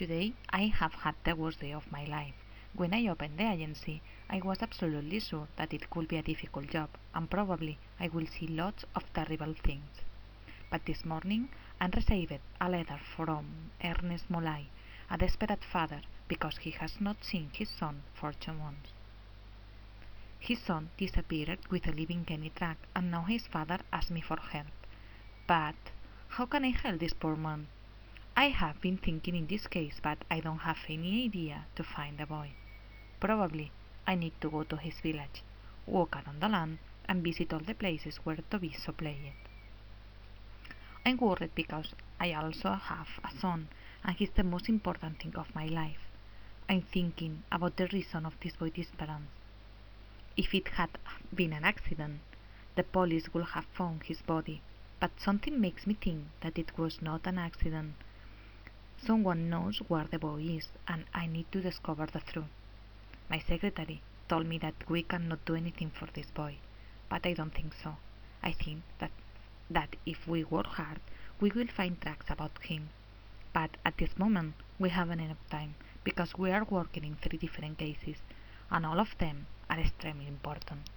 Today I have had the worst day of my life. When I opened the agency, I was absolutely sure that it could be a difficult job, and probably I will see lots of terrible things. But this morning I received a letter from Ernest Molay, a desperate father, because he has not seen his son for two months. His son disappeared with a living guinea truck, and now his father asks me for help. But how can I help this poor man? I have been thinking in this case, but I don't have any idea to find the boy. Probably I need to go to his village, walk around the land, and visit all the places where Tobiso played. I'm worried because I also have a son, and he's the most important thing of my life. I'm thinking about the reason of this boy's disappearance. If it had been an accident, the police would have found his body, but something makes me think that it was not an accident. Someone knows where the boy is, and I need to discover the truth. My secretary told me that we cannot do anything for this boy, but I don't think so. I think that that if we work hard, we will find tracks about him. But at this moment, we haven't enough time because we are working in three different cases, and all of them are extremely important.